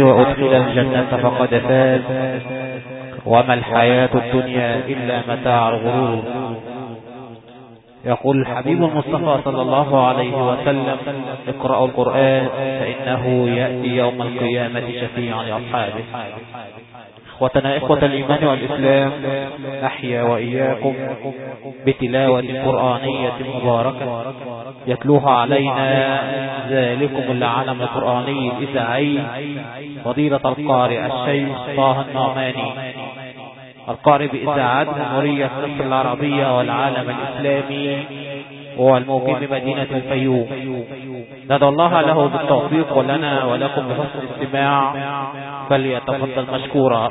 وأدخل الجنة فقد فاز. وما الحياة الدنيا إلا متاع الغرور. يقول الحبيب المصطفى صلى الله عليه وسلم اقرأوا القرآن فإنه يأتي يوم القيامة شفيعا لأصحابه. إخوتنا إخوة الإيمان والإسلام أحيا وإياكم بتلاوة قرآنية مباركة يتلوها علينا ذلكم العالم القرآني الإذاعي فضيلة القارئ الشيخ طه النعماني. القارئ بإذاعات جمهورية مصر العربية والعالم الإسلامي والموقف بمدينة الفيوم. ندعو الله له بالتوفيق ولنا ولكم بحسن الاستماع فليتفضل مشكورا.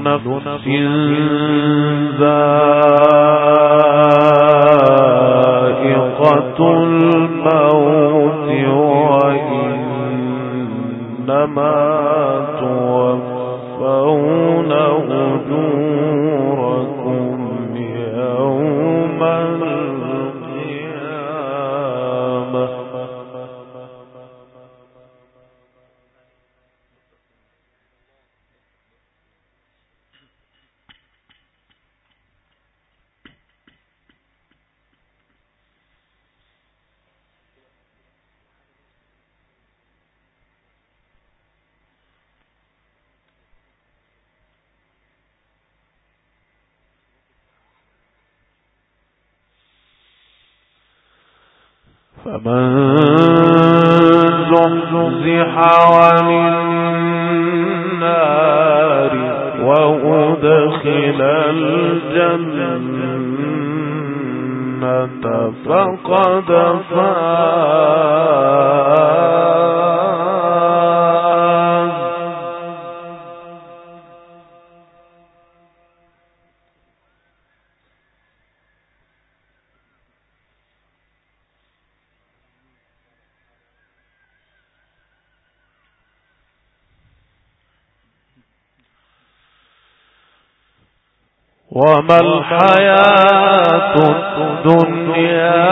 نفس ذائقة الموت وإنما زحزح عن النار وأدخل الجنة فقد فاز وما الحياة الدنيا؟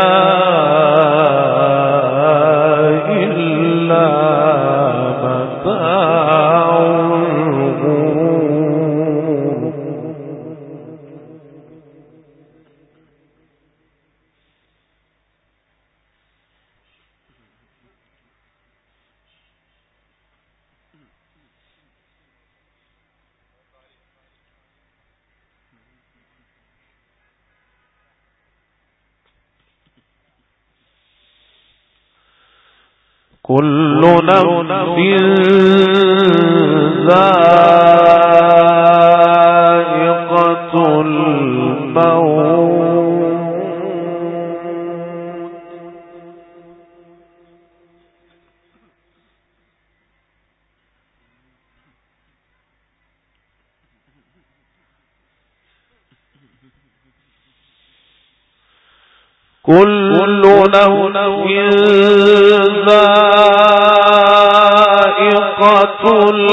كل نفس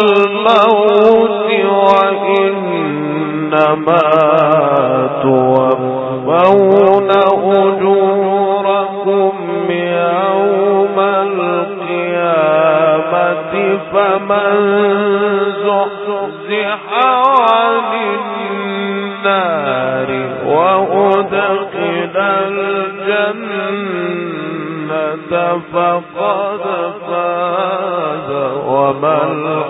الموت وإنما توفون أجوركم يوم القيامة فمن زحزح عن النار وأدخل الجنة فقد وما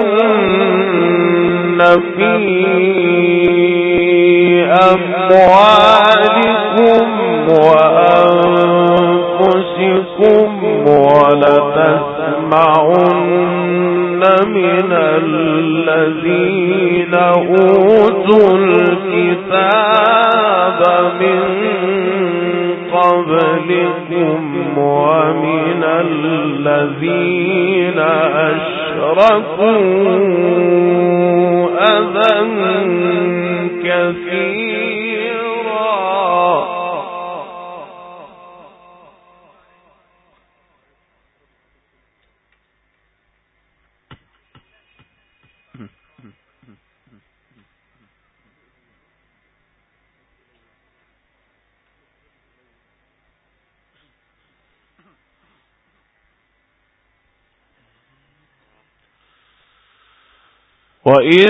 لتبلغن في أموالكم وأنفسكم ولتسمعن من الذين أوتوا الكتاب من قبلكم ومن الذين أشركوا أذى كثيرا. وإن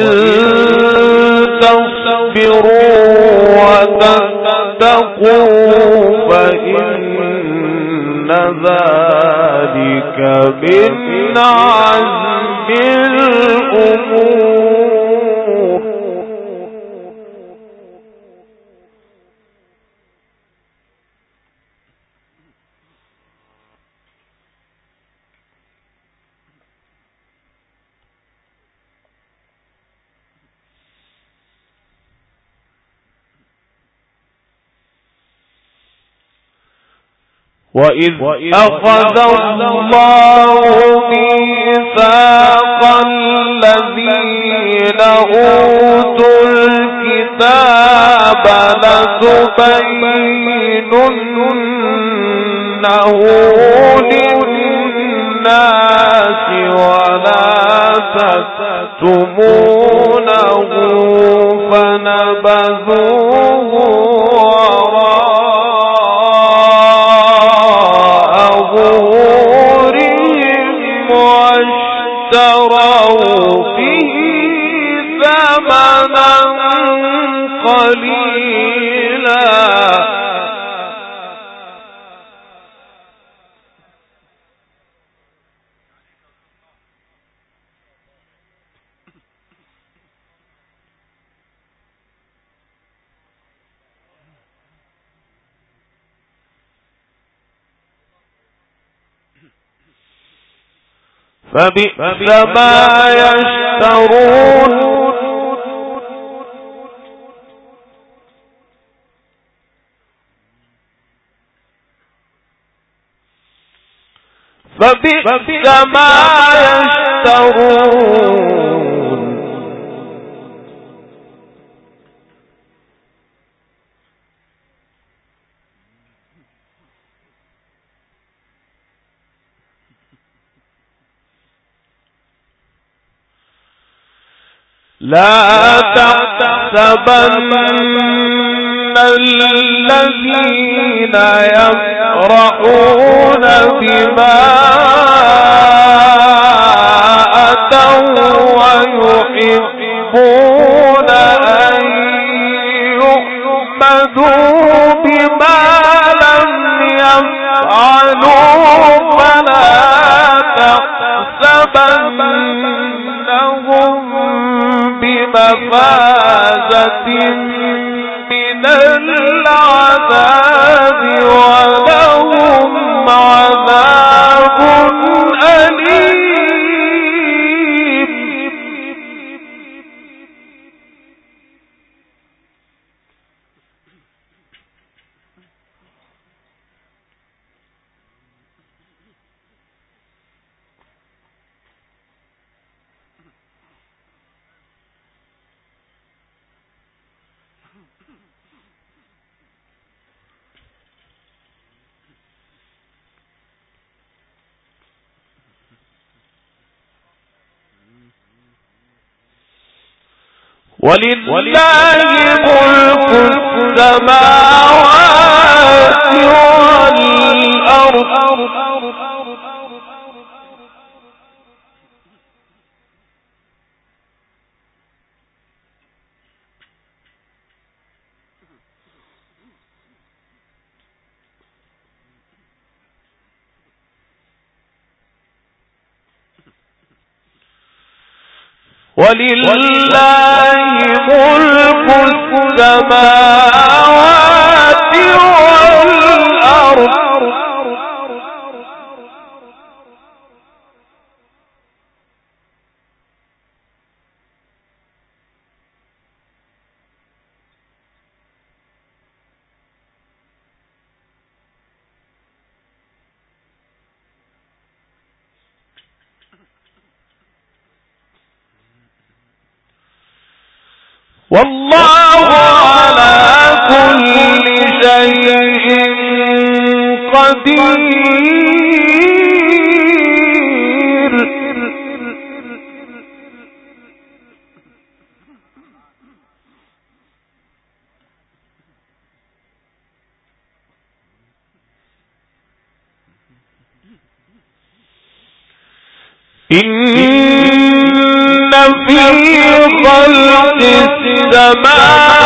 تصبروا وتتقوا فإن ذلك من عزم الأمور وإذ أخذ الله ميثاق الذين أوتوا الكتاب لتبيننه للناس ولا تكتمونه فنبذوه فبئس ما يشترون. فبئس ما يشترون. لا تحسبن الذين يفرحون بما بمفازة من العذاب. ولله ملك السماوات والأرض. ولله ملك السماوات والله على كل شيء قدير. إن في خلق السماوات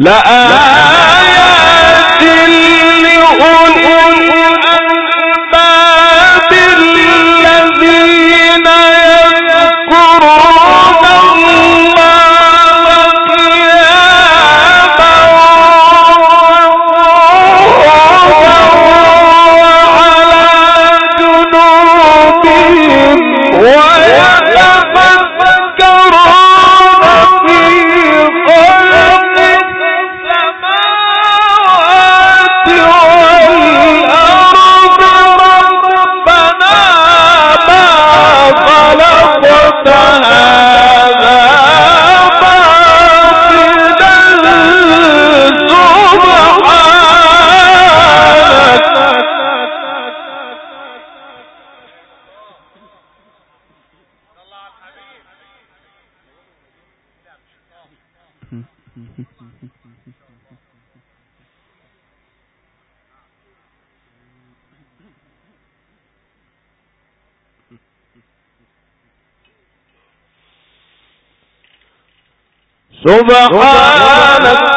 لآيات سبحانك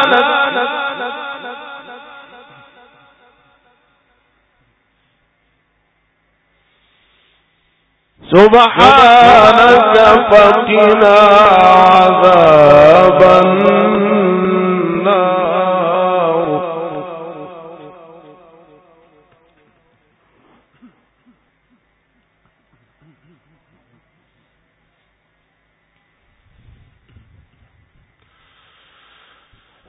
سبحانك فقنا عذاب النار.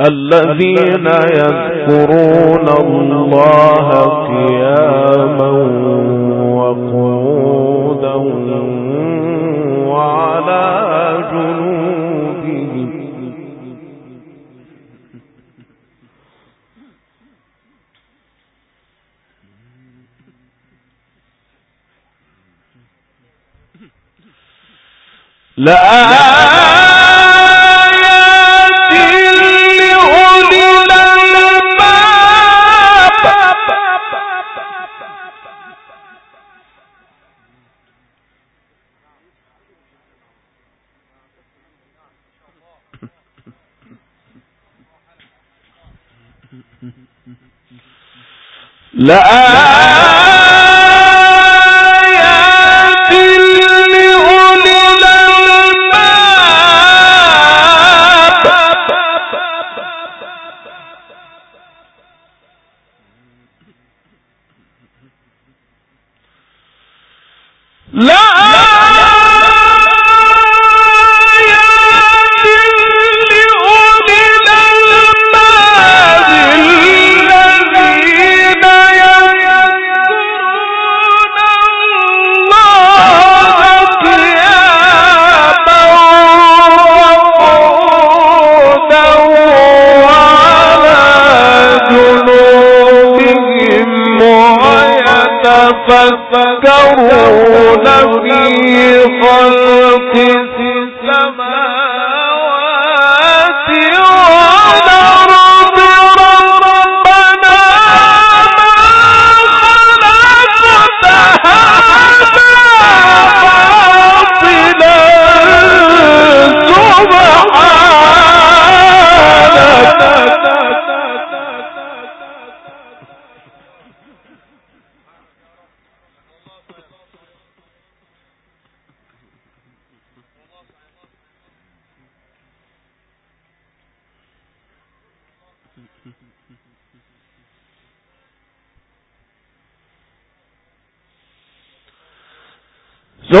الذين يذكرون الله قياما وقعودا وعلى جنوبهم. لا لآيات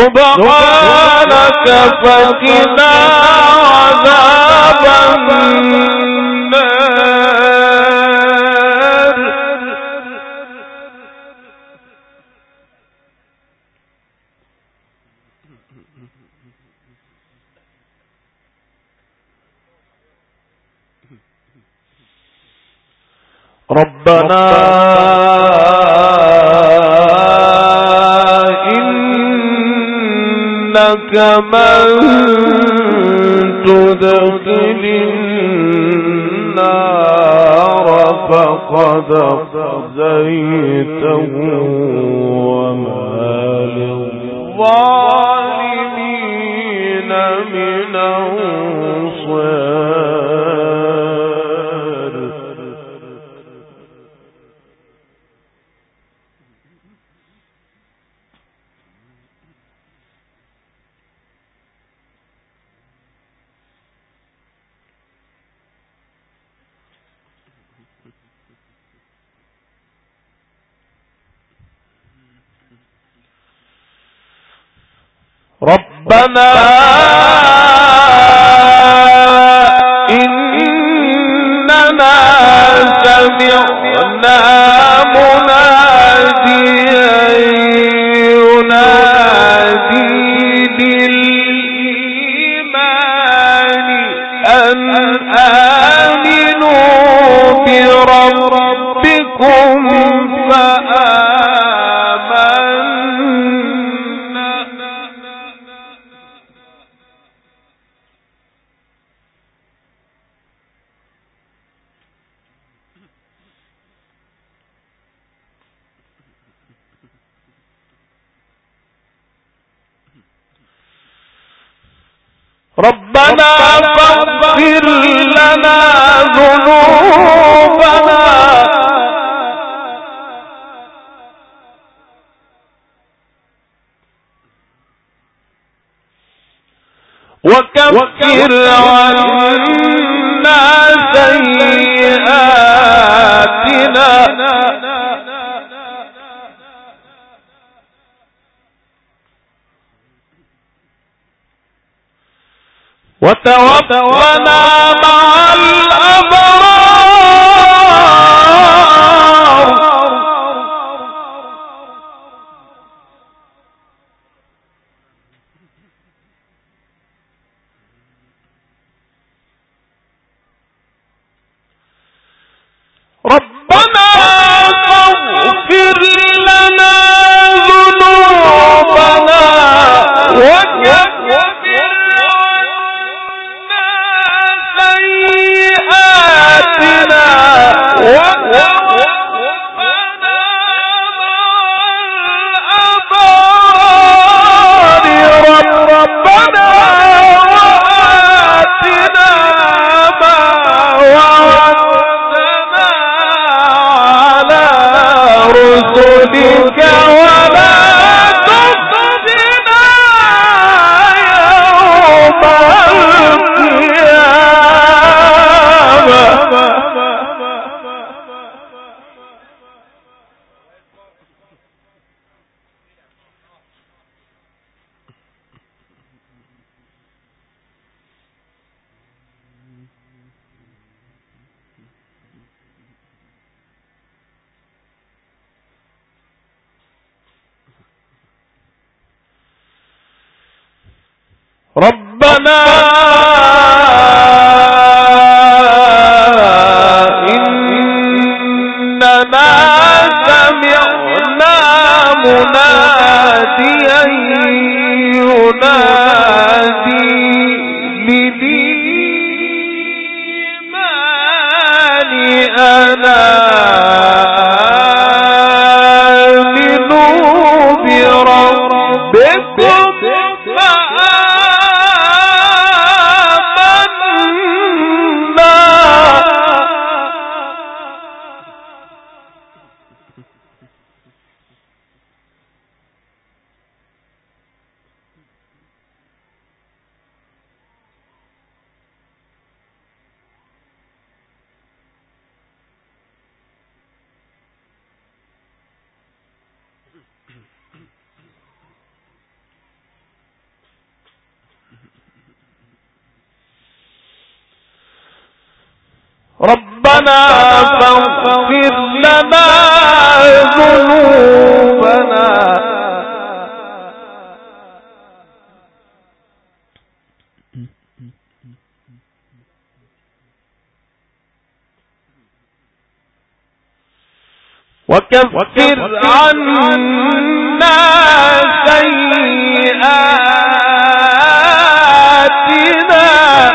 سبحانك فقنا عذاب النار ربنا من تدخل النار فقد خزيته وكفر عنا سيئاتنا. وتوفنا وكفر عنا سيئاتنا.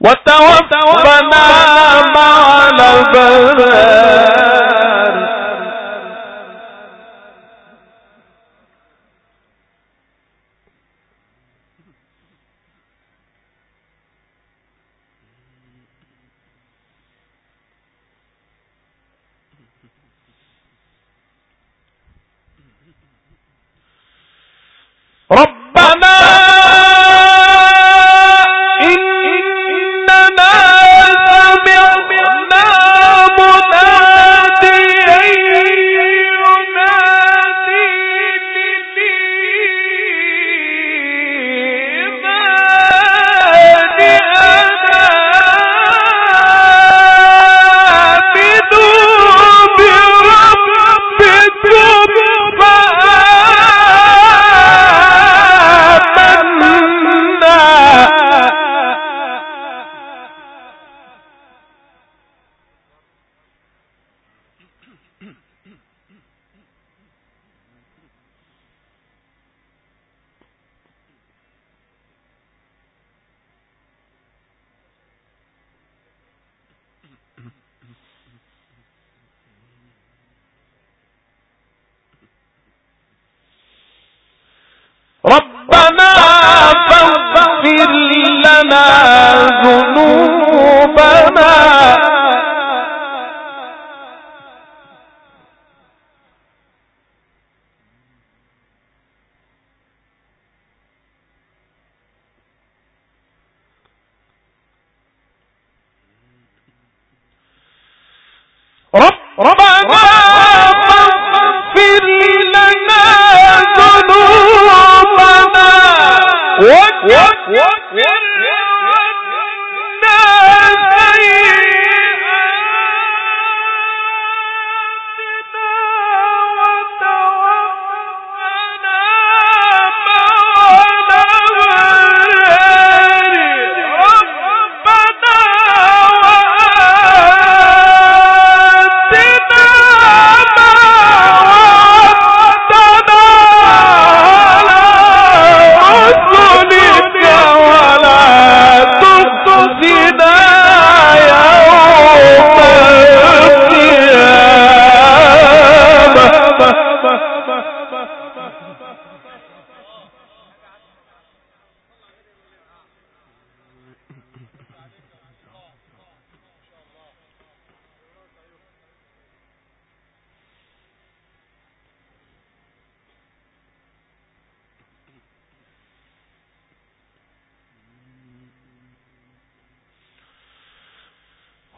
وتوفنا مع الأبرار ربنا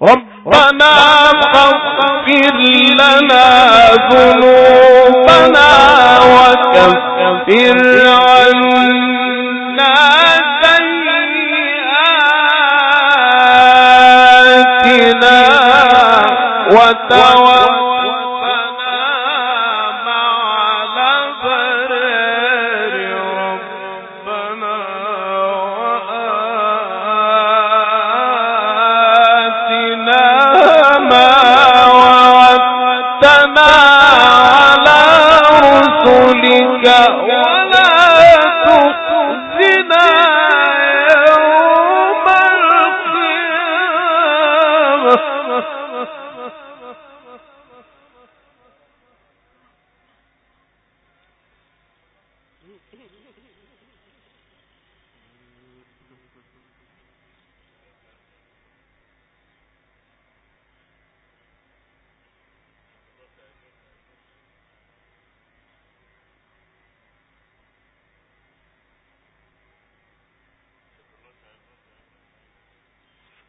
ربنا فاغفر لنا ذنوبنا وكفر عنا سيئاتنا وتوفنا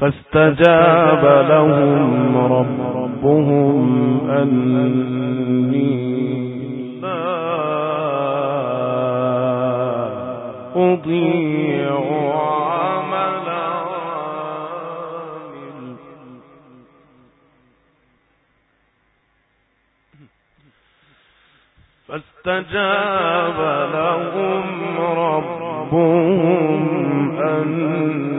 فاستجاب لهم ربهم أني لا أضيع عمل عامل فاستجاب لهم ربهم أني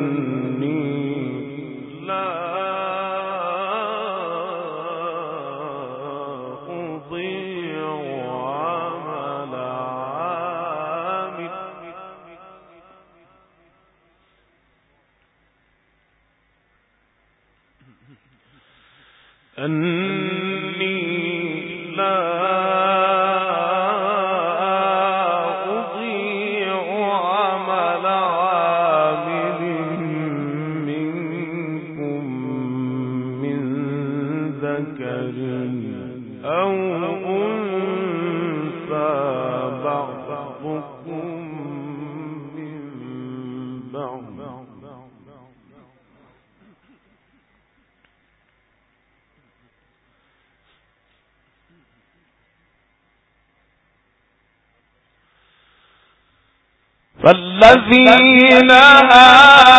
فالذين هاجروا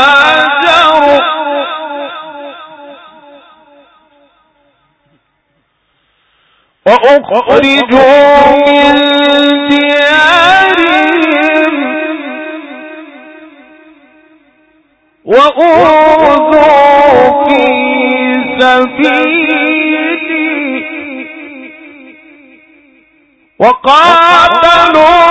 وأخرجوا من ديارهم. وأوذوا في سبيلي. وقاتلوا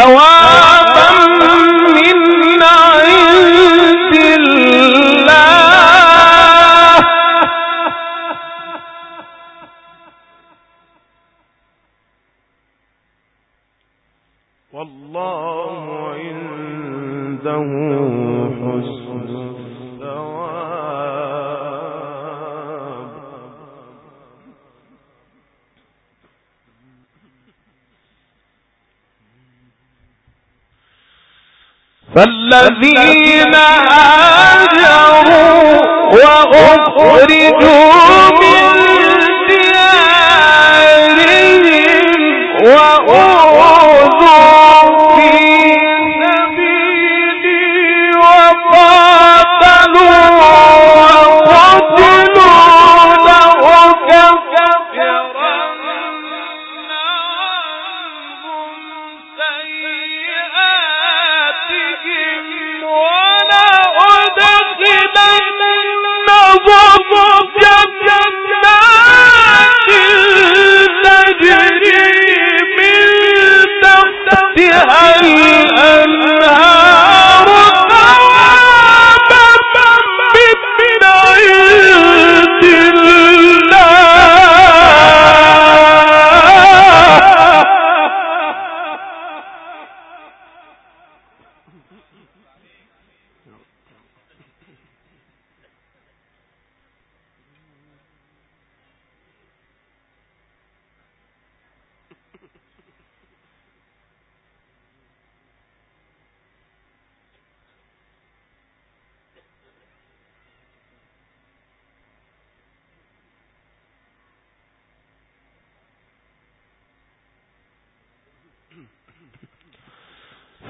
ثوابا فالذين هاجروا وأخرجوا من ديارهم وأوذوا تحتها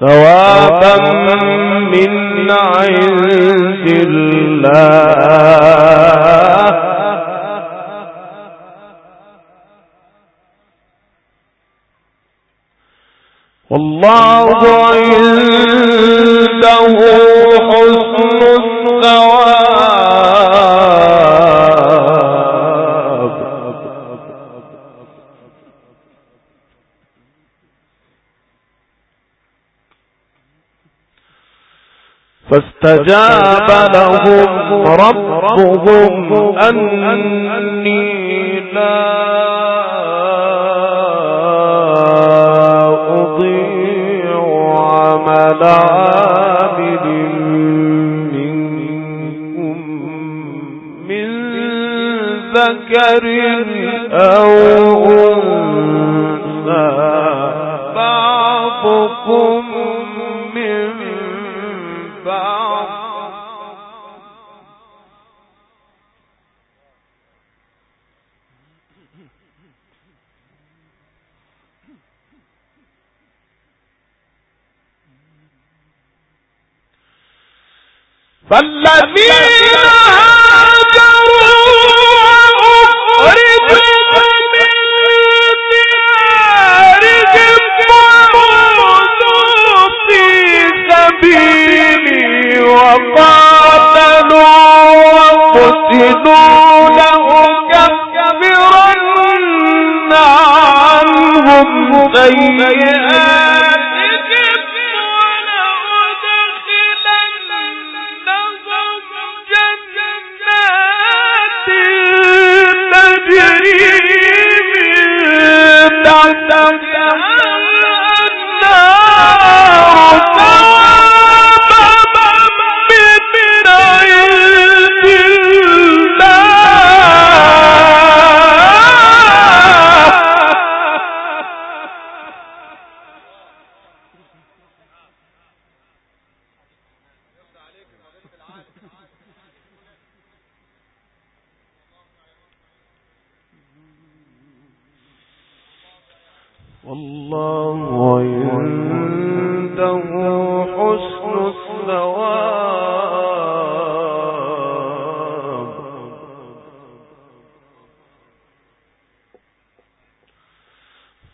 ثوابا من عند الله. والله عنده حسن فاستجاب لهم ربهم أني لا أضيع عمل عامل منكم من ذكر أو أنثى بعضكم فالذين هاجروا سبيلي وقاتلوا وقتلوا لأكفرن عنهم سيئاتهم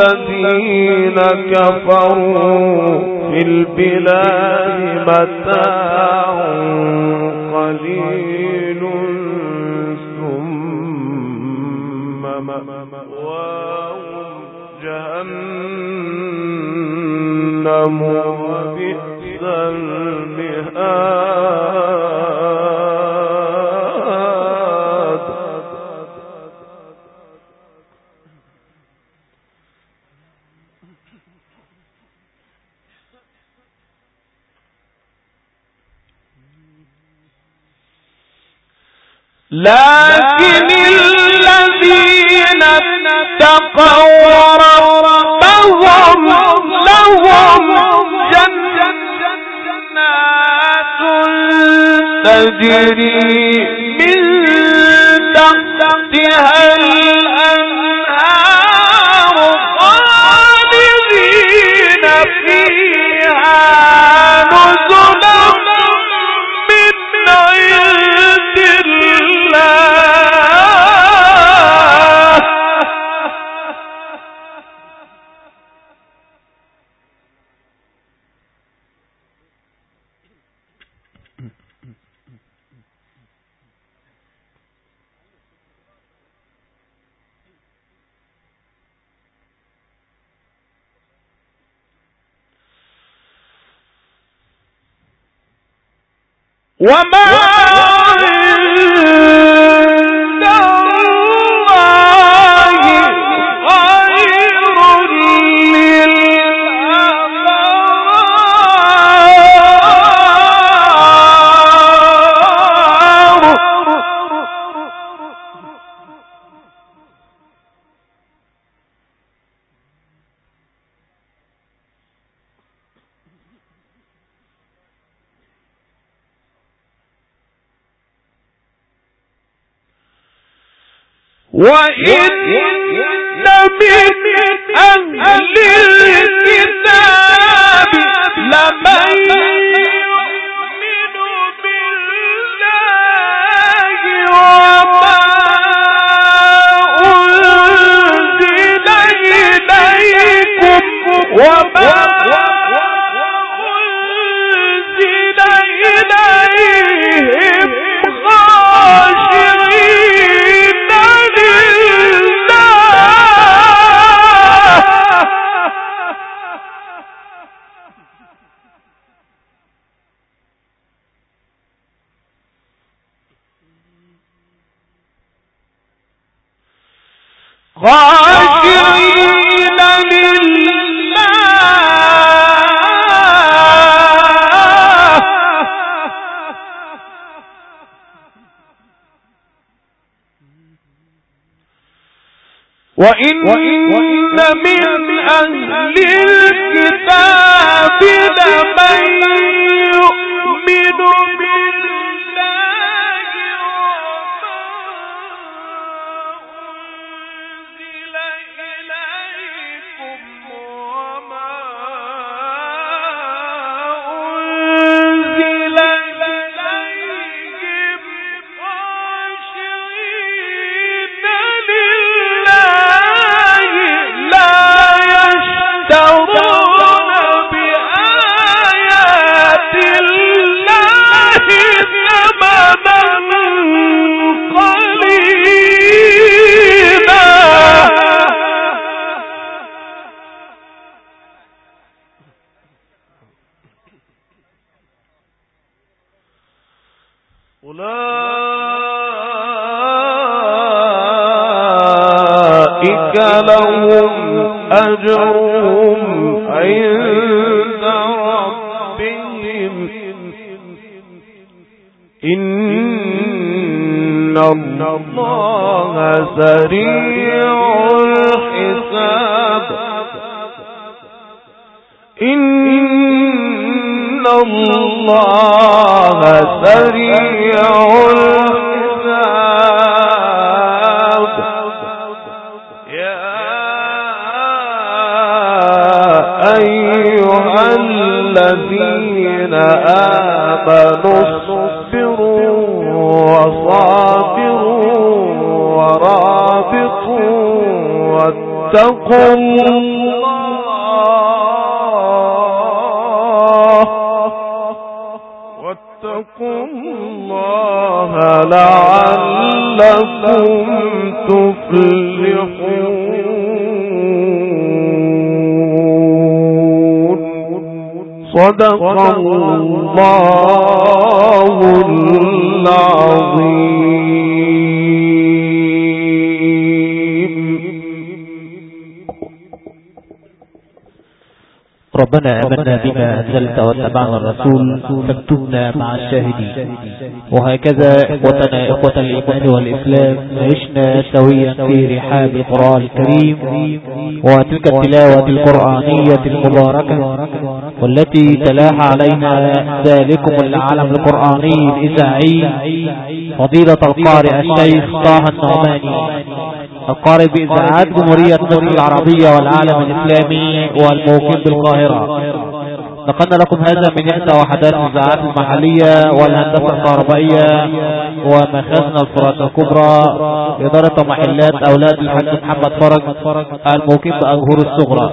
الذين كفروا في البلاد متاع تجري من تحتها الأنهار خالدين فيها. نزلا وما وإن من أهل الكتاب لمن يؤمن بالله وما أنزل إليكم وما وإن واتقوا الله واتقوا الله لعلكم تفلحون. صدق الله العظيم. ربنا آمنا بما أنزلت واتبعنا الرسول فاكتبنا مع الشاهدين. وهكذا إخوتنا إخوة الإيمان والإسلام عشنا سويا في رحاب القرآن الكريم. وتلك التلاوة القرآنية المباركة والتي تلاح علينا ذلكم العالم القرآني الإذاعي. فضيلة القارئ الشيخ طه النعماني. القارئ بإذاعات جمهورية مصر العربية والعالم الإسلامي والموقف بالقاهرة. نقلنا لكم هذا من إحدى وحدات الإذاعات المحلية والهندسة الكهربائية ومخازن الفرات الكبرى إدارة محلات أولاد الحاج محمد فرج الموقف بأجهور الصغرى.